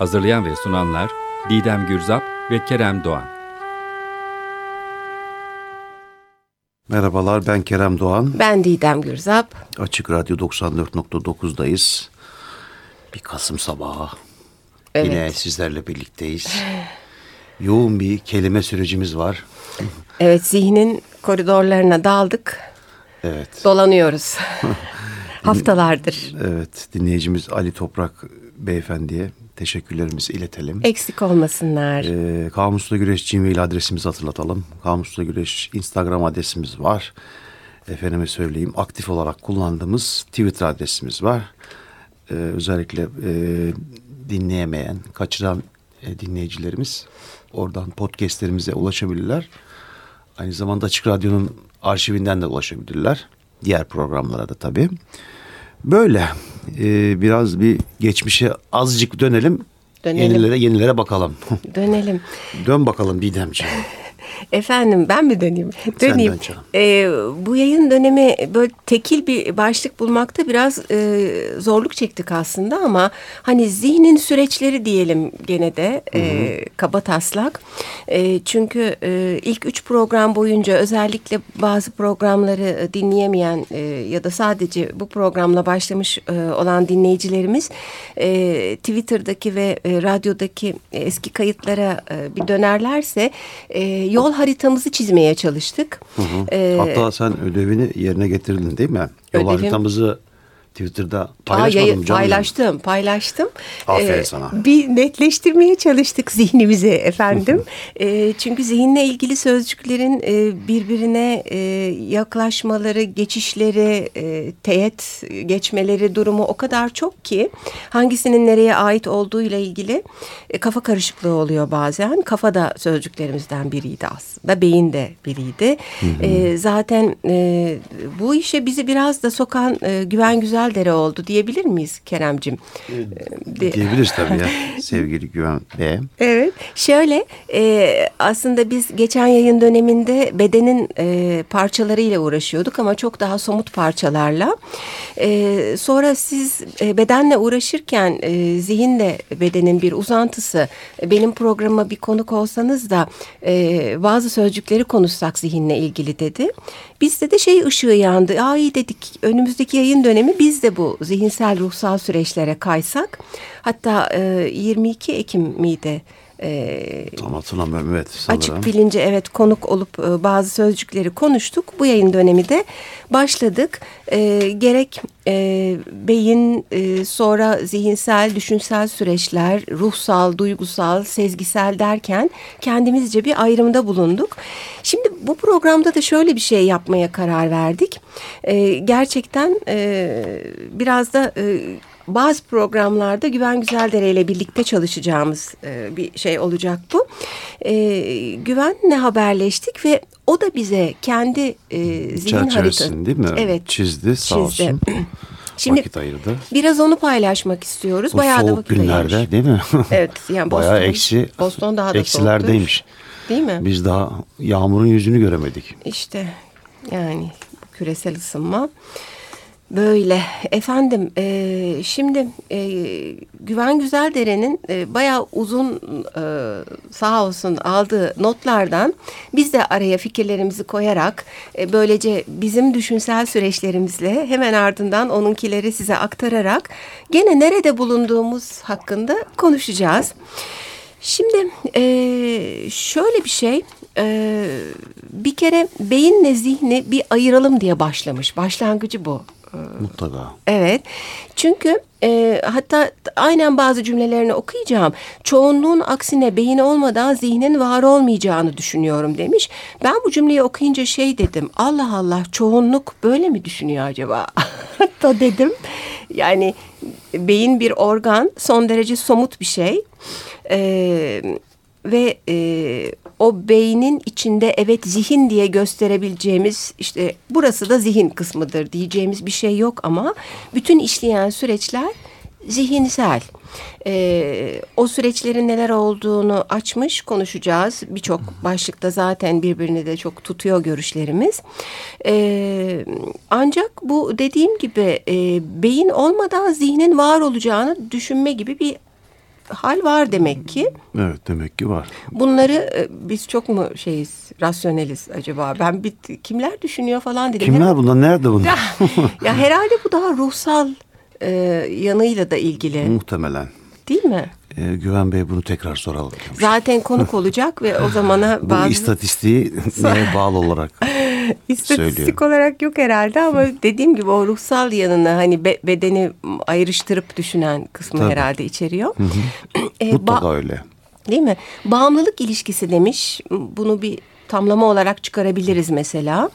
Hazırlayan ve sunanlar Didem Gürzap ve Kerem Doğan. Merhabalar ben Kerem Doğan. Ben Didem Gürzap. Açık Radyo 94.9'dayız. Bir Kasım sabahı. Evet. Yine sizlerle birlikteyiz. Yoğun bir kelime sürecimiz var. Evet zihnin koridorlarına daldık. Evet. Dolanıyoruz. Haftalardır. Evet dinleyicimiz Ali Toprak beyefendiye teşekkürlerimizi iletelim. Eksik olmasınlar. Ee, Kamusla Güreş Gmail adresimizi hatırlatalım. Kamusla Güreş Instagram adresimiz var. Efendime söyleyeyim aktif olarak kullandığımız Twitter adresimiz var. Ee, özellikle e, dinleyemeyen, kaçıran e, dinleyicilerimiz oradan podcastlerimize ulaşabilirler. Aynı zamanda Açık Radyo'nun arşivinden de ulaşabilirler. Diğer programlara da tabii. Böyle e, biraz bir geçmişe azıcık dönelim. Dönelim. Yenilere yenilere bakalım. Dönelim. Dön bakalım Didemciğim. Efendim ben mi döneyim? Döneyim. Ee, bu yayın dönemi böyle tekil bir başlık bulmakta biraz e, zorluk çektik aslında ama hani zihnin süreçleri diyelim gene de e, kaba taslak. E, çünkü e, ilk üç program boyunca özellikle bazı programları e, dinleyemeyen e, ya da sadece bu programla başlamış e, olan dinleyicilerimiz e, Twitter'daki ve e, radyodaki eski kayıtlara e, bir dönerlerse e, yol haritamızı çizmeye çalıştık. E, Hatta sen ödevini yerine getirdin değil mi? Yol Ödevim- haritamızı Twitter'da Aa, paylaşmadım canım. paylaştım, paylaştım. Aferin sana. Bir netleştirmeye çalıştık zihnimizi efendim. Ee, çünkü zihinle ilgili sözcüklerin e, birbirine e, yaklaşmaları, geçişleri, e, teğet geçmeleri durumu o kadar çok ki hangisinin nereye ait olduğuyla ilgili e, kafa karışıklığı oluyor bazen. Kafa da sözcüklerimizden biriydi aslında, beyin de biriydi. E, zaten e, bu işe bizi biraz da sokan e, Güven Güzeldere oldu diyebilir miyiz Keremcim? De- Diyebiliriz tabii ya sevgili Güven Bey. Evet. Şöyle e, aslında biz geçen yayın döneminde bedenin e, parçalarıyla uğraşıyorduk ama çok daha somut parçalarla. E, sonra siz e, bedenle uğraşırken e, zihin de bedenin bir uzantısı. E, Benim programa bir konuk olsanız da e, bazı sözcükleri konuşsak zihinle ilgili dedi. Bizde de şey ışığı yandı. İyi dedik önümüzdeki yayın dönemi biz de bu zihinsel ruhsal süreçlere kaysak. Hatta e, 22 Ekim miydi? E, Tam hatırlamıyorum evet sanırım. Açık bilince evet konuk olup e, bazı sözcükleri konuştuk. Bu yayın dönemi de başladık. E, gerek e, beyin e, sonra zihinsel, düşünsel süreçler, ruhsal, duygusal, sezgisel derken kendimizce bir ayrımda bulunduk. Şimdi bu programda da şöyle bir şey yapmaya karar verdik. E, gerçekten e, biraz da... E, bazı programlarda Güven Güzeldere ile birlikte çalışacağımız e, bir şey olacak bu. E, Güven'le haberleştik ve o da bize kendi e, zihin haritası. Değil mi? Evet. Çizdi sağ Çizdi. olsun. Şimdi Vakit ayırdı. biraz onu paylaşmak istiyoruz. Bu Bayağı da soğuk vakit ayırmış. günlerde değil mi? Evet yani Bayağı Boston, eksi, Boston daha da eksilerdeymiş. soğuktur. Değil mi? Biz daha yağmurun yüzünü göremedik. İşte yani küresel ısınma böyle efendim e, şimdi e, Güven Güzeldere'nin e, bayağı uzun e, sağ olsun aldığı notlardan biz de araya fikirlerimizi koyarak e, böylece bizim düşünsel süreçlerimizle hemen ardından onunkileri size aktararak gene nerede bulunduğumuz hakkında konuşacağız. Şimdi e, şöyle bir şey e, bir kere beyinle zihni bir ayıralım diye başlamış. Başlangıcı bu. Mutlaka. Evet. Çünkü e, hatta aynen bazı cümlelerini okuyacağım. Çoğunluğun aksine beyin olmadan zihnin var olmayacağını düşünüyorum demiş. Ben bu cümleyi okuyunca şey dedim. Allah Allah çoğunluk böyle mi düşünüyor acaba? Hatta dedim. Yani beyin bir organ son derece somut bir şey. E, ve e, o beynin içinde evet zihin diye gösterebileceğimiz işte burası da zihin kısmıdır diyeceğimiz bir şey yok ama bütün işleyen süreçler zihinsel. Ee, o süreçlerin neler olduğunu açmış konuşacağız. Birçok başlıkta zaten birbirini de çok tutuyor görüşlerimiz. Ee, ancak bu dediğim gibi e, beyin olmadan zihnin var olacağını düşünme gibi bir hal var demek ki. Evet demek ki var. Bunları e, biz çok mu şeyiz, rasyoneliz acaba? Ben bir kimler düşünüyor falan dedim. Kimler bunlar? Nerede bunlar? ya herhalde bu daha ruhsal e, yanıyla da ilgili. Muhtemelen. Değil mi? Ee, Güven Bey bunu tekrar soralım. Zaten konuk olacak ve o zamana Bu bazı... istatistiği neye bağlı olarak İstatistik söylüyor. olarak yok herhalde ama dediğim gibi o ruhsal yanını hani be- bedeni ayrıştırıp düşünen kısmı Tabii. herhalde içeriyor. E, mutlaka öyle. Değil mi? Bağımlılık ilişkisi demiş. Bunu bir tamlama olarak çıkarabiliriz mesela.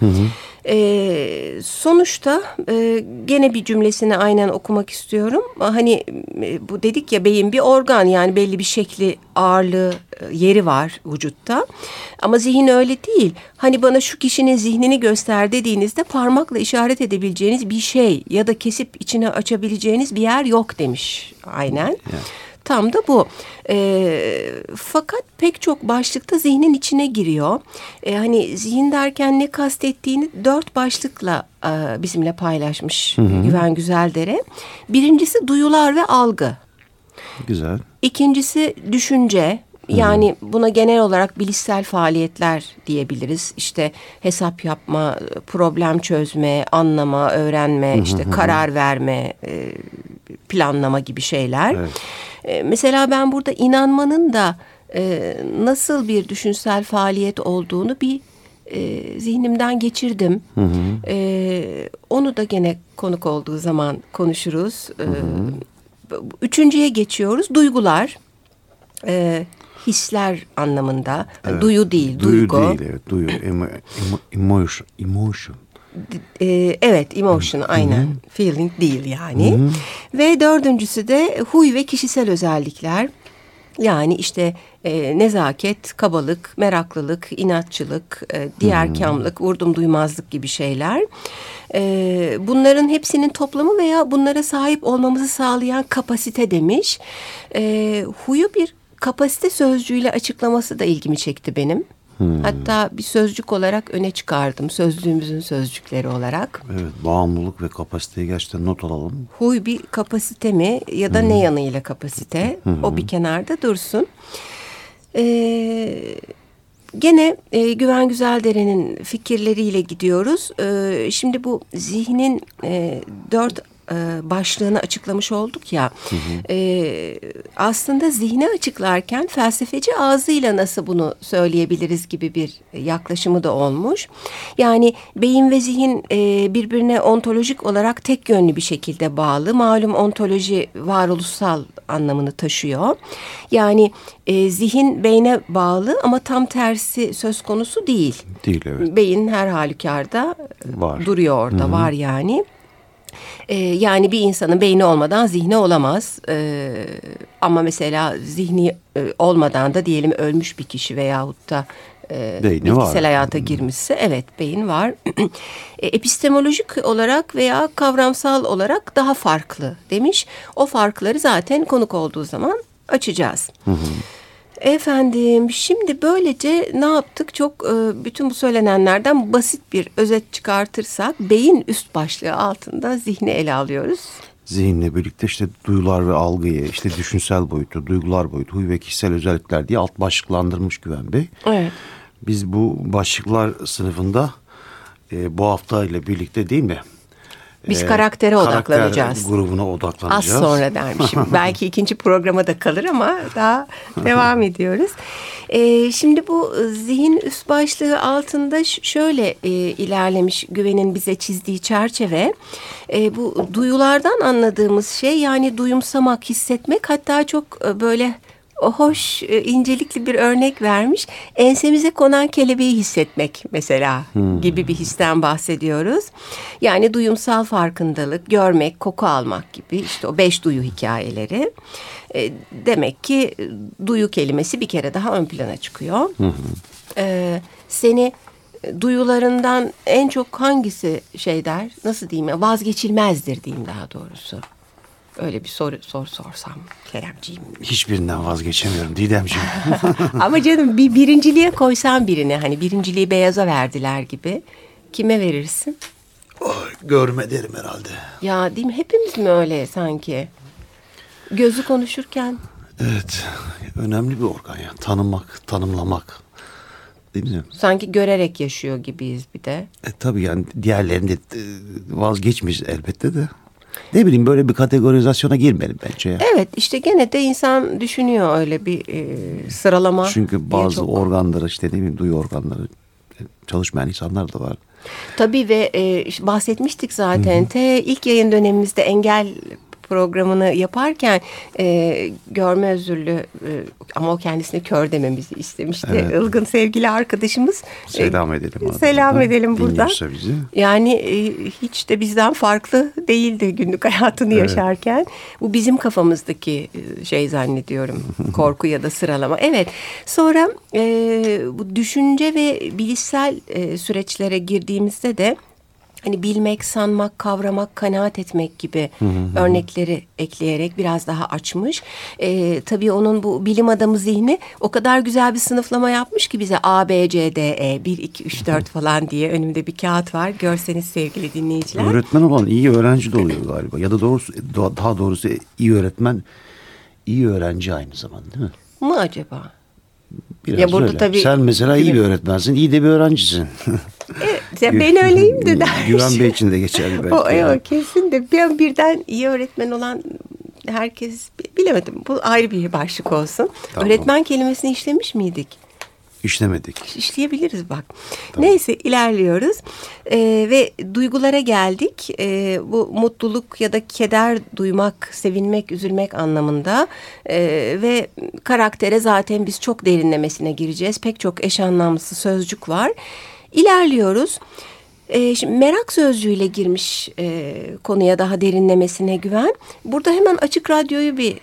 Ee, sonuçta e, gene bir cümlesini aynen okumak istiyorum. Hani e, bu dedik ya beyin bir organ yani belli bir şekli ağırlığı e, yeri var vücutta. Ama zihin öyle değil. Hani bana şu kişinin zihnini göster dediğinizde parmakla işaret edebileceğiniz bir şey ya da kesip içine açabileceğiniz bir yer yok demiş aynen. Tam da bu. E, fakat pek çok başlıkta zihnin içine giriyor. E, hani zihin derken ne kastettiğini dört başlıkla e, bizimle paylaşmış Güven Güzeldere. Birincisi duyular ve algı. Güzel. İkincisi düşünce. Yani buna genel olarak bilişsel faaliyetler diyebiliriz. İşte hesap yapma, problem çözme, anlama, öğrenme, işte karar verme, e, planlama gibi şeyler. Evet. E, Mesela ben burada inanmanın da e, nasıl bir düşünsel faaliyet olduğunu bir e, zihnimden geçirdim. E, onu da gene konuk olduğu zaman konuşuruz. E, Üçüncüye geçiyoruz. Duygular. E, hisler anlamında. Duyu değil, Duyu duygu. değil evet. Duyu. Emo, emo, emotion. Emotion. E, evet, emotion aynen. Feeling değil yani. Ve dördüncüsü de huy ve kişisel özellikler. Yani işte e, nezaket, kabalık, meraklılık, inatçılık, e, diğerkamlık, vurdum duymazlık gibi şeyler. E, bunların hepsinin toplamı veya bunlara sahip olmamızı sağlayan kapasite demiş. E, huyu bir kapasite sözcüğüyle açıklaması da ilgimi çekti benim. Hatta bir sözcük olarak öne çıkardım. Sözlüğümüzün sözcükleri olarak. Evet. Bağımlılık ve kapasiteyi gerçekten not alalım. Huy bir kapasite mi ya da ne yanıyla kapasite? O bir kenarda dursun. Ee, gene e, Güven Güzeldere'nin fikirleriyle gidiyoruz. Ee, şimdi bu zihnin e, dört başlığını açıklamış olduk ya. E, aslında zihni açıklarken felsefeci ağzıyla nasıl bunu söyleyebiliriz gibi bir yaklaşımı da olmuş. Yani beyin ve zihin e, birbirine ontolojik olarak tek yönlü bir şekilde bağlı. Malum ontoloji varoluşsal anlamını taşıyor. Yani e, zihin beyne bağlı ama tam tersi söz konusu değil. Değil evet. Beyin her halükarda Var. duruyor orada var yani. Ee, yani bir insanın beyni olmadan zihni olamaz. Ee, ama mesela zihni e, olmadan da diyelim ölmüş bir kişi veyahut da e, Beyni bilgisel var. hayata girmişse evet beyin var. E, Epistemolojik olarak veya kavramsal olarak daha farklı demiş. O farkları zaten konuk olduğu zaman açacağız. Efendim şimdi böylece ne yaptık? Çok e, bütün bu söylenenlerden basit bir özet çıkartırsak beyin üst başlığı altında zihni ele alıyoruz. Zihinle birlikte işte duyular ve algıyı, işte düşünsel boyutu, duygular boyutu, huy ve kişisel özellikler diye alt başlıklandırmış Güven Bey. Evet. Biz bu başlıklar sınıfında e, bu hafta ile birlikte değil mi? Biz E, karaktere karakter odaklanacağız. grubuna Az odaklanacağız. sonra dermişim. Belki ikinci programa da kalır ama daha devam ediyoruz. Ee, şimdi bu zihin üst başlığı altında şöyle e, ilerlemiş Güven'in bize çizdiği çerçeve. E, bu duyulardan anladığımız şey yani duyumsamak, hissetmek hatta çok e, böyle hoş, e, incelikli bir örnek vermiş. Ensemize konan kelebeği hissetmek mesela hmm. gibi bir histen bahsediyoruz. Yani duyumsal farkındalık, görmek, koku almak gibi işte o beş duyu hikayeleri. E, demek ki duyu kelimesi bir kere daha ön plana çıkıyor. Hmm. E, seni duyularından en çok hangisi şey der, nasıl diyeyim vazgeçilmezdir diyeyim daha doğrusu. Öyle bir soru sor sorsam Keremciğim. Hiçbirinden vazgeçemiyorum Didemciğim. Ama canım bir birinciliğe koysan birini hani birinciliği beyaza verdiler gibi kime verirsin? Oh, görme derim herhalde. Ya değil mi? Hepimiz mi öyle sanki? Gözü konuşurken. Evet. Önemli bir organ ya. Tanımak, tanımlamak. Değil mi? Sanki görerek yaşıyor gibiyiz bir de. E, tabii yani diğerlerinde e, vazgeçmiş elbette de. Ne bileyim böyle bir kategorizasyona girmeyelim bence ya. Evet işte gene de insan düşünüyor öyle bir e, sıralama. Çünkü bazı çok... organları işte ne bileyim duyu organları e, çalışmayan insanlar da var. Tabii ve e, bahsetmiştik zaten. Hı hı. Te ilk yayın dönemimizde engel programını yaparken e, görme özürlü e, ama o kendisine kör dememizi istemişti. Evet. Ilgın sevgili arkadaşımız. Selam e, edelim. Selam edelim buradan. Bizi. Yani e, hiç de bizden farklı değildi günlük hayatını evet. yaşarken. Bu bizim kafamızdaki e, şey zannediyorum. korku ya da sıralama. Evet. Sonra e, bu düşünce ve bilişsel e, süreçlere girdiğimizde de hani bilmek, sanmak, kavramak, kanaat etmek gibi hı hı. örnekleri ekleyerek biraz daha açmış. E, tabii onun bu bilim adamı zihni o kadar güzel bir sınıflama yapmış ki bize A, B, C, D, E 1, 2, 3, 4 falan diye önümde bir kağıt var. Görseniz sevgili dinleyiciler. Öğretmen olan iyi öğrenci de oluyor galiba. Ya da doğrusu daha doğrusu iyi öğretmen iyi öğrenci aynı zamanda değil mi? Mı acaba? Biraz ya burada öyle. tabii Sen mesela iyi bir öğretmensin, iyi de bir öğrencisin. evet, ya ben öyleyim de der. Güven Bey için de geçerli belki. O, yani. kesin de bir, birden iyi öğretmen olan herkes bilemedim. Bu ayrı bir başlık olsun. Tamam. Öğretmen kelimesini işlemiş miydik? İşlemedik. İşleyebiliriz bak. Tamam. Neyse ilerliyoruz ee, ve duygulara geldik. Ee, bu mutluluk ya da keder duymak, sevinmek, üzülmek anlamında ee, ve karaktere zaten biz çok derinlemesine gireceğiz. Pek çok eş anlamlısı sözcük var. İlerliyoruz. E, şimdi merak sözcüğüyle girmiş e, konuya daha derinlemesine güven. Burada hemen açık radyoyu bir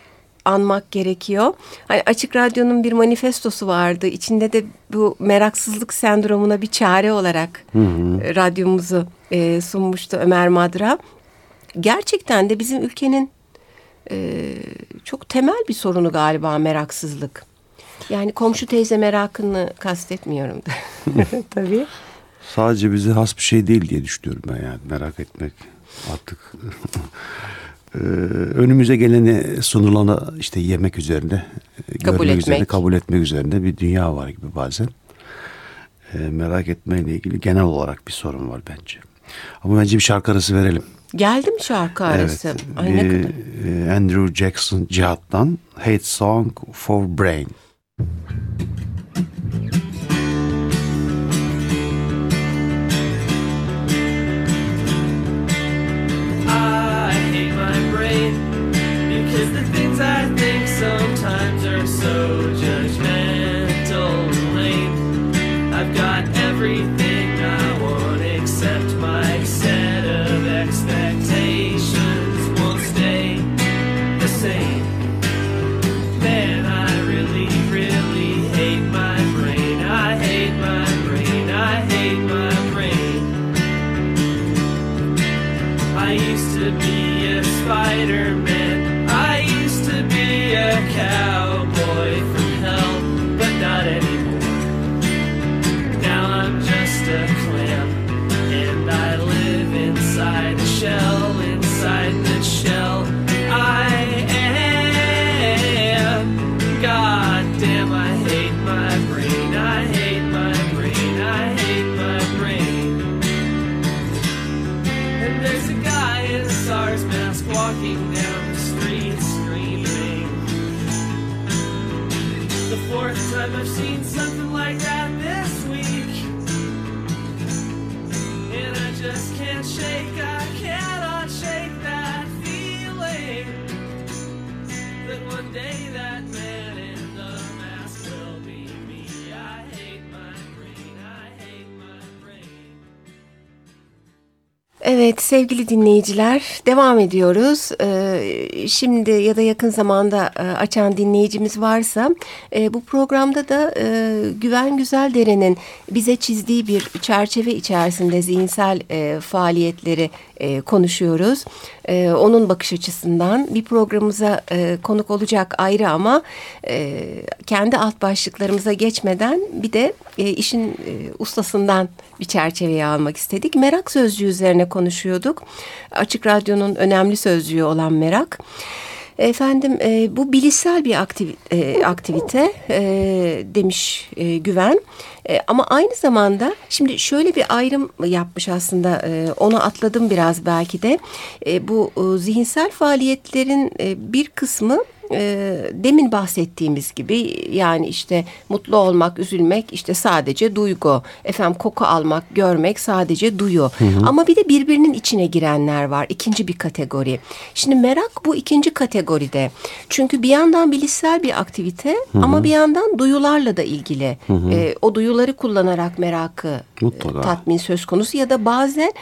anmak gerekiyor. Hani Açık Radyo'nun bir manifestosu vardı. İçinde de bu meraksızlık sendromuna bir çare olarak hı hı. E, radyomuzu e, sunmuştu Ömer Madra. Gerçekten de bizim ülkenin e, çok temel bir sorunu galiba meraksızlık. Yani komşu teyze merakını kastetmiyorum da. Tabii. Sadece bize has bir şey değil diye düşünüyorum ben yani merak etmek artık Ee, önümüze geleni sunulana işte yemek üzerinde, kabul görmek etmek. üzerine, kabul etmek üzerinde bir dünya var gibi bazen. E, merak etmeyle ilgili genel olarak bir sorun var bence. Ama bence bir şarkı arası verelim. Geldi mi şarkı arası? Evet. Ay, bir, ne kadar? Andrew Jackson Cihat'tan Hate Song for Brain. shake Evet sevgili dinleyiciler devam ediyoruz. Ee, şimdi ya da yakın zamanda e, açan dinleyicimiz varsa e, bu programda da e, Güven Güzeldere'nin bize çizdiği bir çerçeve içerisinde zihinsel e, faaliyetleri e, konuşuyoruz. E, onun bakış açısından bir programımıza e, konuk olacak ayrı ama e, kendi alt başlıklarımıza geçmeden bir de e, işin e, ustasından bir çerçeveye almak istedik. Merak sözcüğü üzerine konuşuyorduk. Açık Radyo'nun önemli sözcüğü olan merak. Efendim e, bu bilişsel bir aktivi, e, aktivite e, demiş e, Güven. E, ama aynı zamanda şimdi şöyle bir ayrım yapmış aslında e, onu atladım biraz belki de. E, bu e, zihinsel faaliyetlerin e, bir kısmı e, demin bahsettiğimiz gibi yani işte mutlu olmak, üzülmek işte sadece duygu. Efendim koku almak, görmek sadece duyu. Hı hı. Ama bir de birbirinin içine girenler var. ikinci bir kategori. Şimdi merak bu ikinci kategoride. Çünkü bir yandan bilişsel bir aktivite hı hı. ama bir yandan duyularla da ilgili. Hı hı. E, o duyuları kullanarak merakı Mutlaka. tatmin söz konusu ya da bazen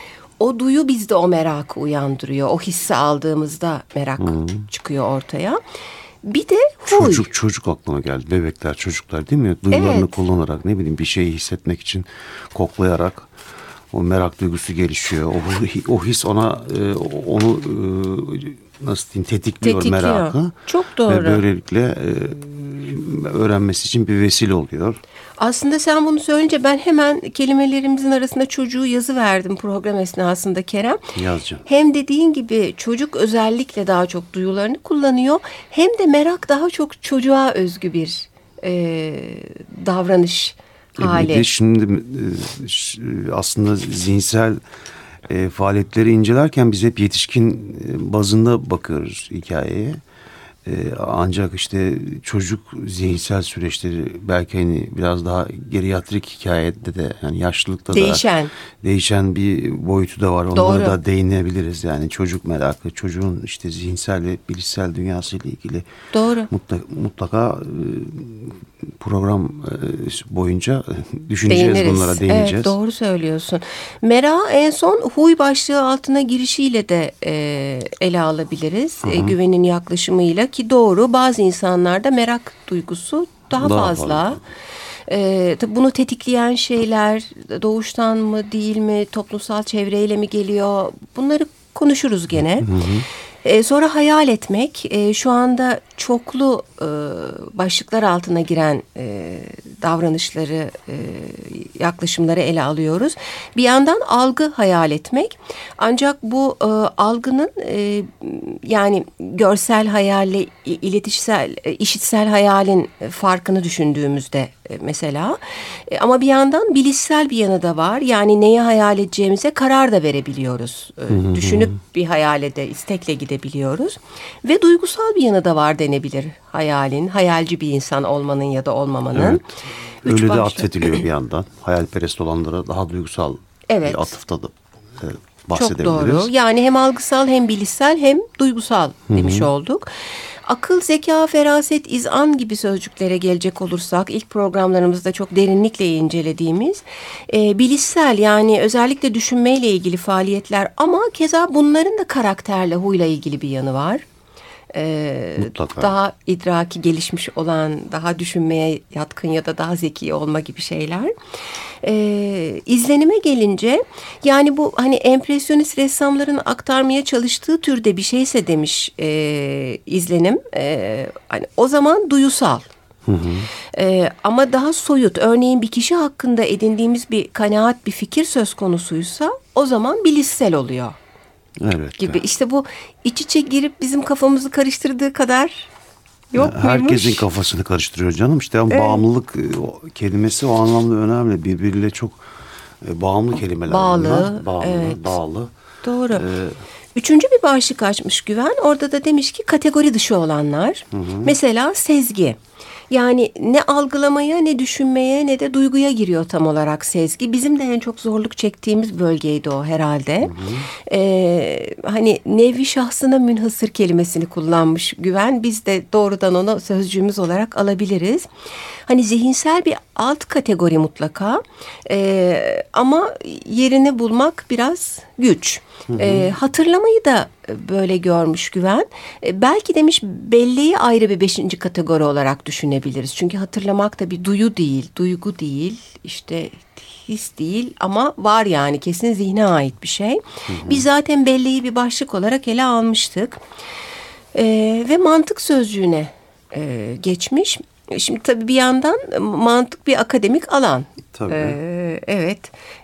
o duyu bizde o merakı uyandırıyor. O hissi aldığımızda merak hmm. çıkıyor ortaya. Bir de huy. Çocuk çocuk aklıma geldi. Bebekler, çocuklar değil mi? Duyularını evet. kullanarak ne bileyim bir şeyi hissetmek için koklayarak o merak duygusu gelişiyor. O, o his ona e, onu e, nasıl diyeyim tetikliyor, tetikliyor merakı. Çok doğru. Ve böylelikle e, öğrenmesi için bir vesile oluyor. Aslında sen bunu söyleyince ben hemen kelimelerimizin arasında çocuğu yazı verdim program esnasında Kerem. Yazacağım. Hem dediğin gibi çocuk özellikle daha çok duyularını kullanıyor. Hem de merak daha çok çocuğa özgü bir e, davranış e hali. Bir de şimdi e, aslında zihinsel e, faaliyetleri incelerken biz hep yetişkin e, bazında bakıyoruz hikayeye. Ee, ancak işte çocuk zihinsel süreçleri belki hani biraz daha geriatrik hikayede de yani yaşlılıkta değişen. da değişen bir boyutu da var. Onlara Doğru. da değinebiliriz. Yani çocuk merakı, çocuğun işte zihinsel ve bilişsel dünyası ile ilgili Doğru. mutlaka, mutlaka e, program e, boyunca düşüneceğiz Değiniriz. bunlara değineceğiz. Evet, doğru söylüyorsun. Mera en son huy başlığı altına girişiyle de e, ele alabiliriz. E, güvenin yaklaşımıyla ki doğru bazı insanlarda merak duygusu daha, daha fazla. fazla. Ee, tabii bunu tetikleyen şeyler doğuştan mı değil mi toplumsal çevreyle mi geliyor bunları konuşuruz gene. Hı hı. E, sonra hayal etmek e, şu anda çoklu e, başlıklar altına giren e, davranışları, e, yaklaşımları ele alıyoruz. Bir yandan algı hayal etmek. Ancak bu e, algının e, yani görsel hayalle iletişsel, e, işitsel hayalin farkını düşündüğümüzde e, mesela. E, ama bir yandan bilişsel bir yanı da var. Yani neyi hayal edeceğimize karar da verebiliyoruz. E, düşünüp bir hayale de istekle gidebiliyoruz. Ve duygusal bir yanı da var denebilir hayalin. Hayalci bir insan olmanın ya da olmamanın. Evet. Üç Öyle başlı. de atfediliyor bir yandan. Hayalperest olanlara daha duygusal evet. bir atıfta da e, bahsedebiliriz. Çok doğru. Yani hem algısal hem bilişsel hem duygusal demiş Hı -hı. olduk. Akıl, zeka, feraset, izan gibi sözcüklere gelecek olursak ilk programlarımızda çok derinlikle incelediğimiz e, bilişsel yani özellikle düşünmeyle ilgili faaliyetler ama keza bunların da karakterle, huyla ilgili bir yanı var e, daha idraki gelişmiş olan, daha düşünmeye yatkın ya da daha zeki olma gibi şeyler. E, izlenime gelince yani bu hani empresyonist ressamların aktarmaya çalıştığı türde bir şeyse demiş e, izlenim. E, hani o zaman duyusal. Hı hı. Ee, ama daha soyut örneğin bir kişi hakkında edindiğimiz bir kanaat bir fikir söz konusuysa o zaman bilişsel oluyor. Evet. Gibi işte bu iç içe girip bizim kafamızı karıştırdığı kadar yok ya, Herkesin muymuş? kafasını karıştırıyor canım. İşte evet. bağımlılık e, kelimesi o anlamda önemli. Birbiriyle çok e, bağımlı kelimeler. Bağlı. Bunlar. Bağlı. Evet. Bağlı. Doğru. Ee, Üçüncü bir başlık açmış Güven. Orada da demiş ki kategori dışı olanlar. Hı hı. Mesela sezgi. Yani ne algılamaya ne düşünmeye ne de duyguya giriyor tam olarak sezgi. Bizim de en çok zorluk çektiğimiz bölgeydi o herhalde. Hı hı. Ee, hani nevi şahsına münhasır kelimesini kullanmış Güven. Biz de doğrudan onu sözcüğümüz olarak alabiliriz. Hani zihinsel bir alt kategori mutlaka e, ama yerini bulmak biraz güç. E, hatırlamayı da böyle görmüş Güven. E, belki demiş belleği ayrı bir beşinci kategori olarak düşünebiliriz. Çünkü hatırlamak da bir duyu değil, duygu değil, işte his değil ama var yani kesin zihne ait bir şey. Biz zaten belleği bir başlık olarak ele almıştık. E, ve mantık sözcüğüne e, geçmiş. Şimdi tabii bir yandan mantık bir akademik alan. Tabii. Ee, evet.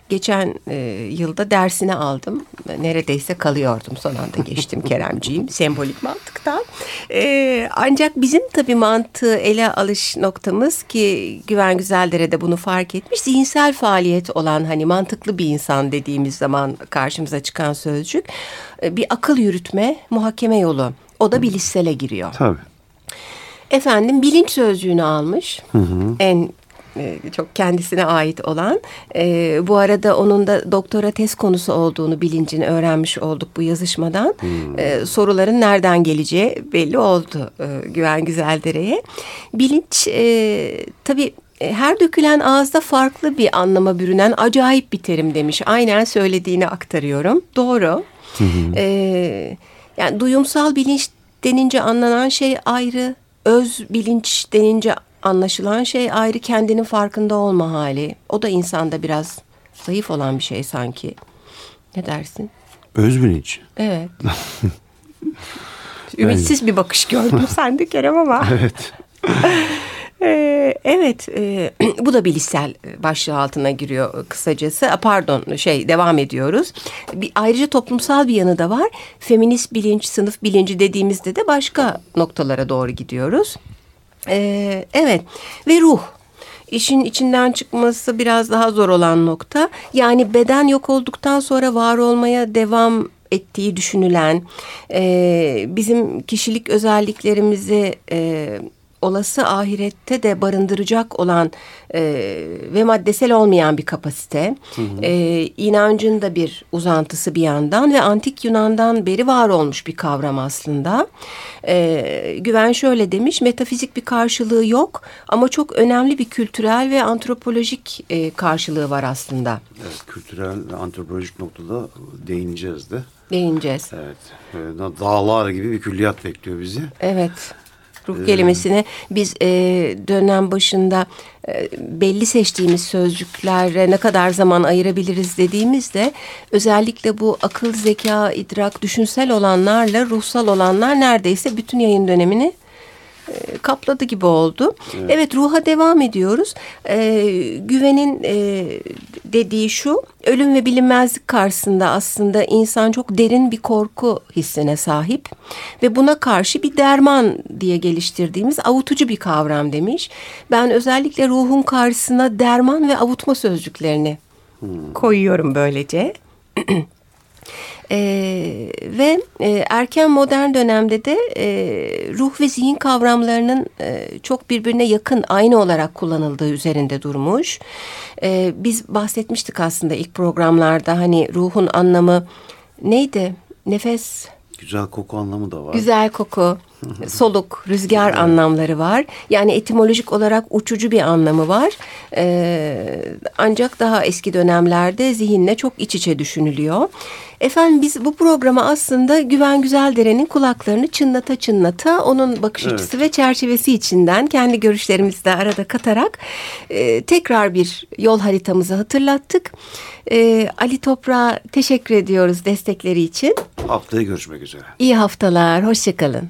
Geçen e, yılda dersini aldım. Neredeyse kalıyordum. Son anda geçtim Keremciğim. Sembolik mantıktan. Ee, ancak bizim tabii mantığı ele alış noktamız ki Güven Güzeldere de bunu fark etmiş. Zihinsel faaliyet olan hani mantıklı bir insan dediğimiz zaman karşımıza çıkan sözcük. e, Bir akıl yürütme, muhakeme yolu. O da bilişsele giriyor. Tabii. Efendim bilinç sözcüğünü almış. En e, çok kendisine ait olan. E, bu arada onun da doktora tez konusu olduğunu bilincini öğrenmiş olduk bu yazışmadan. E, soruların nereden geleceği belli oldu e, Güven Güzeldere'ye. Bilinç e, tabii e, her dökülen ağızda farklı bir anlama bürünen acayip bir terim demiş. Aynen söylediğini aktarıyorum. Doğru. E, yani duyumsal bilinç denince anlanan şey ayrı. Öz bilinç denince anlaşılan şey ayrı kendinin farkında olma hali. O da insanda biraz zayıf olan bir şey sanki. Ne dersin? Öz bilinç. Evet. Ümitsiz bir bakış gördüm sende Kerem ama. Evet. Ee, evet, e, bu da bilişsel başlığı altına giriyor kısacası. A, Pardon, şey devam ediyoruz. Bir, ayrıca toplumsal bir yanı da var. Feminist bilinç, sınıf bilinci dediğimizde de başka noktalara doğru gidiyoruz. Ee, evet ve ruh. İşin içinden çıkması biraz daha zor olan nokta. Yani beden yok olduktan sonra var olmaya devam ettiği düşünülen, e, bizim kişilik özelliklerimizi e, olası ahirette de barındıracak olan e, ve maddesel olmayan bir kapasite. E, inancın da bir uzantısı bir yandan ve antik Yunan'dan beri var olmuş bir kavram aslında. E, Güven şöyle demiş, metafizik bir karşılığı yok ama çok önemli bir kültürel ve antropolojik e, karşılığı var aslında. evet. Kültürel ve antropolojik noktada değineceğiz de. Değineceğiz. Evet. Ee, Dağlar gibi bir külliyat bekliyor bizi. Evet. Ruh kelimesini biz e, dönem başında e, belli seçtiğimiz sözcüklere ne kadar zaman ayırabiliriz dediğimizde özellikle bu akıl, zeka, idrak, düşünsel olanlarla ruhsal olanlar neredeyse bütün yayın dönemini e, kapladı gibi oldu. Evet, ruha devam ediyoruz. E, güvenin e, dediği şu, ölüm ve bilinmezlik karşısında aslında insan çok derin bir korku hissine sahip ve buna karşı bir derman diye geliştirdiğimiz avutucu bir kavram demiş. Ben özellikle ruhun karşısına derman ve avutma sözcüklerini koyuyorum böylece. Ee, ve e, erken modern dönemde de e, ruh ve zihin kavramlarının e, çok birbirine yakın aynı olarak kullanıldığı üzerinde durmuş. E, biz bahsetmiştik aslında ilk programlarda hani ruhun anlamı neydi? Nefes, Güzel koku anlamı da var. güzel koku, soluk, rüzgar anlamları var. Yani etimolojik olarak uçucu bir anlamı var. Ee, ancak daha eski dönemlerde zihinle çok iç içe düşünülüyor. Efendim biz bu programa aslında Güven Güzeldere'nin kulaklarını çınlata çınlata onun bakış Evet. açısı ve çerçevesi içinden kendi görüşlerimizi de arada katarak e, tekrar bir yol haritamızı hatırlattık. E, Ali Toprağa teşekkür ediyoruz destekleri için. Haftaya görüşmek üzere. İyi haftalar, hoşçakalın.